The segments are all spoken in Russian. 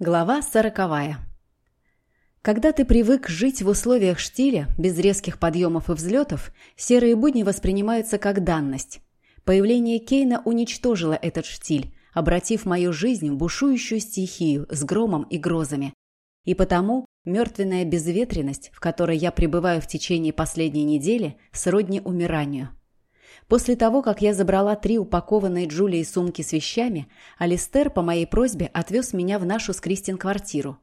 Глава сороковая. Когда ты привык жить в условиях штиля, без резких подъемов и взлетов, серые будни воспринимаются как данность. Появление Кейна уничтожило этот штиль, обратив мою жизнь в бушующую стихию с громом и грозами. И потому мертвенная безветренность, в которой я пребываю в течение последней недели, сродни умиранию. После того, как я забрала три упакованные Джулией сумки с вещами, Алистер по моей просьбе отвез меня в нашу с Кристин квартиру.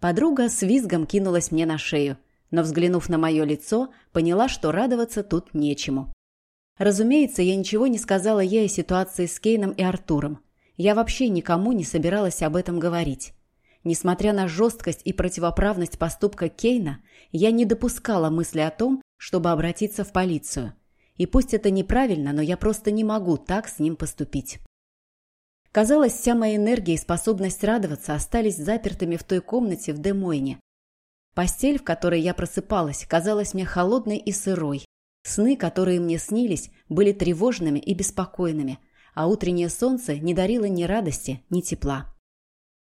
Подруга с визгом кинулась мне на шею, но, взглянув на мое лицо, поняла, что радоваться тут нечему. Разумеется, я ничего не сказала ей о ситуации с Кейном и Артуром. Я вообще никому не собиралась об этом говорить. Несмотря на жесткость и противоправность поступка Кейна, я не допускала мысли о том, чтобы обратиться в полицию. И пусть это неправильно, но я просто не могу так с ним поступить. Казалось, вся моя энергия и способность радоваться остались запертыми в той комнате в Демойне. Постель, в которой я просыпалась, казалась мне холодной и сырой. Сны, которые мне снились, были тревожными и беспокойными, а утреннее солнце не дарило ни радости, ни тепла.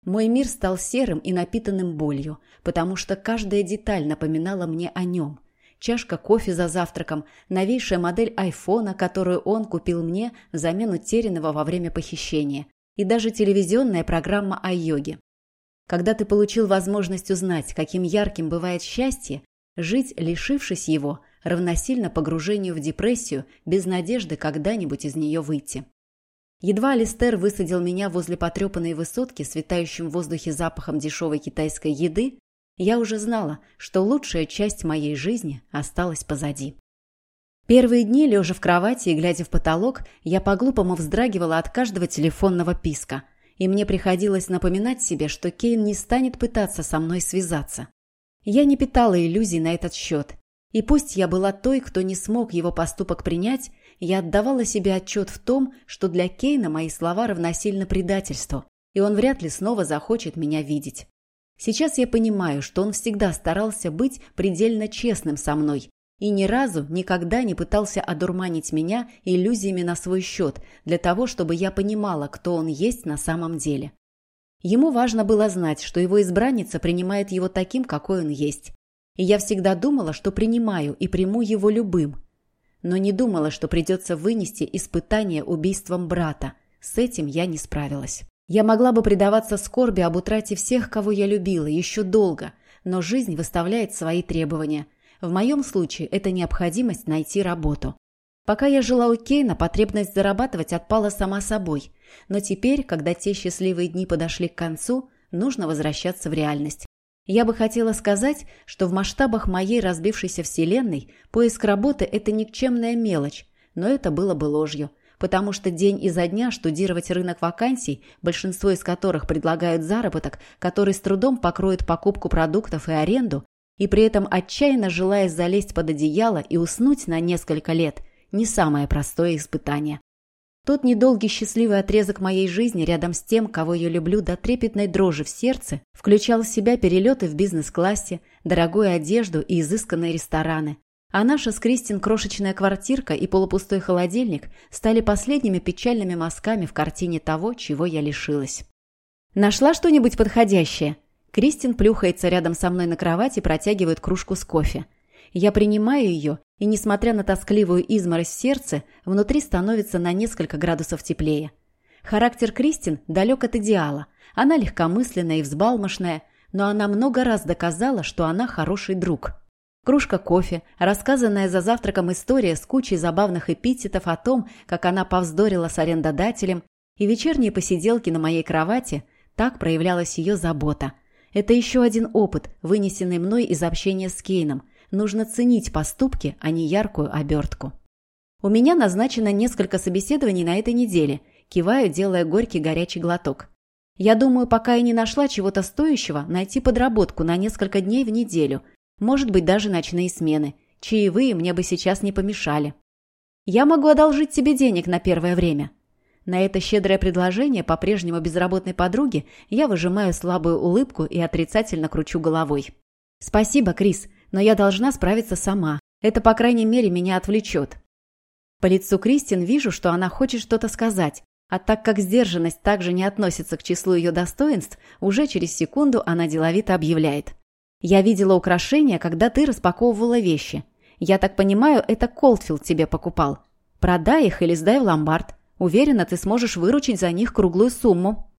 Мой мир стал серым и напитанным болью, потому что каждая деталь напоминала мне о нем, чашка кофе за завтраком, новейшая модель айфона, которую он купил мне взамен утерянного во время похищения, и даже телевизионная программа о йоге. Когда ты получил возможность узнать, каким ярким бывает счастье, жить, лишившись его, равносильно погружению в депрессию, без надежды когда-нибудь из нее выйти. Едва Алистер высадил меня возле потрепанной высотки с в воздухе запахом дешевой китайской еды, я уже знала, что лучшая часть моей жизни осталась позади. Первые дни, лежа в кровати и глядя в потолок, я по-глупому вздрагивала от каждого телефонного писка, и мне приходилось напоминать себе, что Кейн не станет пытаться со мной связаться. Я не питала иллюзий на этот счет, и пусть я была той, кто не смог его поступок принять, я отдавала себе отчет в том, что для Кейна мои слова равносильны предательству, и он вряд ли снова захочет меня видеть. Сейчас я понимаю, что он всегда старался быть предельно честным со мной и ни разу никогда не пытался одурманить меня иллюзиями на свой счет для того, чтобы я понимала, кто он есть на самом деле. Ему важно было знать, что его избранница принимает его таким, какой он есть. И я всегда думала, что принимаю и приму его любым. Но не думала, что придется вынести испытание убийством брата. С этим я не справилась. Я могла бы предаваться скорби об утрате всех, кого я любила, еще долго, но жизнь выставляет свои требования. В моем случае это необходимость найти работу. Пока я жила у Кейна, потребность зарабатывать отпала сама собой. Но теперь, когда те счастливые дни подошли к концу, нужно возвращаться в реальность. Я бы хотела сказать, что в масштабах моей разбившейся вселенной поиск работы – это никчемная мелочь, но это было бы ложью потому что день изо дня штудировать рынок вакансий, большинство из которых предлагают заработок, который с трудом покроет покупку продуктов и аренду, и при этом отчаянно желая залезть под одеяло и уснуть на несколько лет, не самое простое испытание. Тот недолгий счастливый отрезок моей жизни рядом с тем, кого я люблю до трепетной дрожи в сердце, включал в себя перелеты в бизнес-классе, дорогую одежду и изысканные рестораны, а наша с Кристин крошечная квартирка и полупустой холодильник стали последними печальными мазками в картине того, чего я лишилась. «Нашла что-нибудь подходящее?» Кристин плюхается рядом со мной на кровати и протягивает кружку с кофе. Я принимаю ее, и, несмотря на тоскливую изморозь в сердце, внутри становится на несколько градусов теплее. Характер Кристин далек от идеала. Она легкомысленная и взбалмошная, но она много раз доказала, что она хороший друг. Кружка кофе, рассказанная за завтраком история с кучей забавных эпитетов о том, как она повздорила с арендодателем, и вечерние посиделки на моей кровати – так проявлялась ее забота. Это еще один опыт, вынесенный мной из общения с Кейном. Нужно ценить поступки, а не яркую обертку. У меня назначено несколько собеседований на этой неделе. Киваю, делая горький горячий глоток. Я думаю, пока я не нашла чего-то стоящего, найти подработку на несколько дней в неделю – может быть, даже ночные смены. Чаевые мне бы сейчас не помешали. Я могу одолжить тебе денег на первое время. На это щедрое предложение по-прежнему безработной подруги я выжимаю слабую улыбку и отрицательно кручу головой. «Спасибо, Крис, но я должна справиться сама. Это, по крайней мере, меня отвлечет». По лицу Кристин вижу, что она хочет что-то сказать, А так как сдержанность также не относится к числу ее достоинств, уже через секунду она деловито объявляет. «Я видела украшения, когда ты распаковывала вещи. Я так понимаю, это Колдфилд тебе покупал. Продай их или сдай в ломбард. Уверена, ты сможешь выручить за них круглую сумму».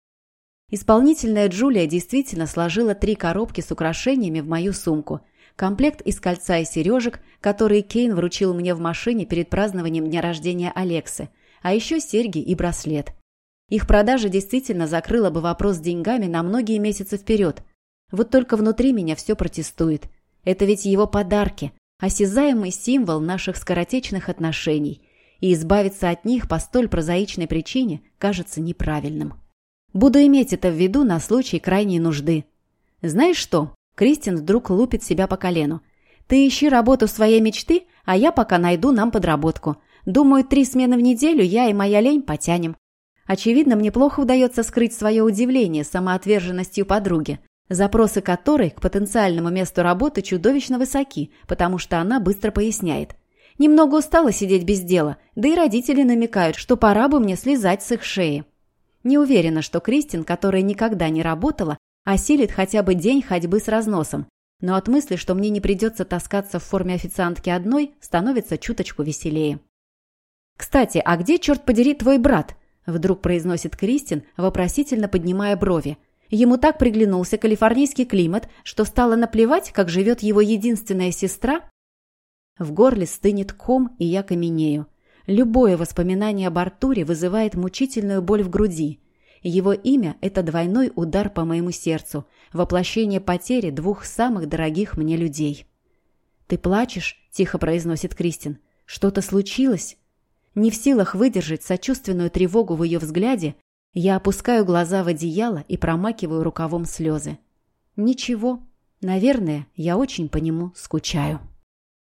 Исполнительная Джулия действительно сложила три коробки с украшениями в мою сумку. Комплект из кольца и сережек, которые Кейн вручил мне в машине перед празднованием дня рождения Алексы, а еще серьги и браслет. Их продажа действительно закрыла бы вопрос с деньгами на многие месяцы вперед. Вот только внутри меня все протестует. Это ведь его подарки, осязаемый символ наших скоротечных отношений, и избавиться от них по столь прозаичной причине кажется неправильным. Буду иметь это в виду на случай крайней нужды. Знаешь что? Кристин вдруг лупит себя по колену. Ты ищи работу своей мечты, а я пока найду нам подработку. Думаю, три смены в неделю я и моя лень потянем. Очевидно, мне плохо удается скрыть свое удивление самоотверженностью подруги, запросы которой к потенциальному месту работы чудовищно высоки, потому что она быстро поясняет. Немного устала сидеть без дела, да и родители намекают, что пора бы мне слезать с их шеи. Не уверена, что Кристин, которая никогда не работала, осилит хотя бы день ходьбы с разносом, но от мысли, что мне не придется таскаться в форме официантки одной, становится чуточку веселее. «Кстати, а где, черт подери, твой брат?» Вдруг произносит Кристин, вопросительно поднимая брови. Ему так приглянулся калифорнийский климат, что стало наплевать, как живет его единственная сестра. В горле стынет ком, и я каменею. Любое воспоминание об Артуре вызывает мучительную боль в груди. Его имя – это двойной удар по моему сердцу, воплощение потери двух самых дорогих мне людей. «Ты плачешь?» – тихо произносит Кристин. «Что-то случилось?» Не в силах выдержать сочувственную тревогу в ее взгляде, я опускаю глаза в одеяло и промакиваю рукавом слезы. «Ничего. Наверное, я очень по нему скучаю».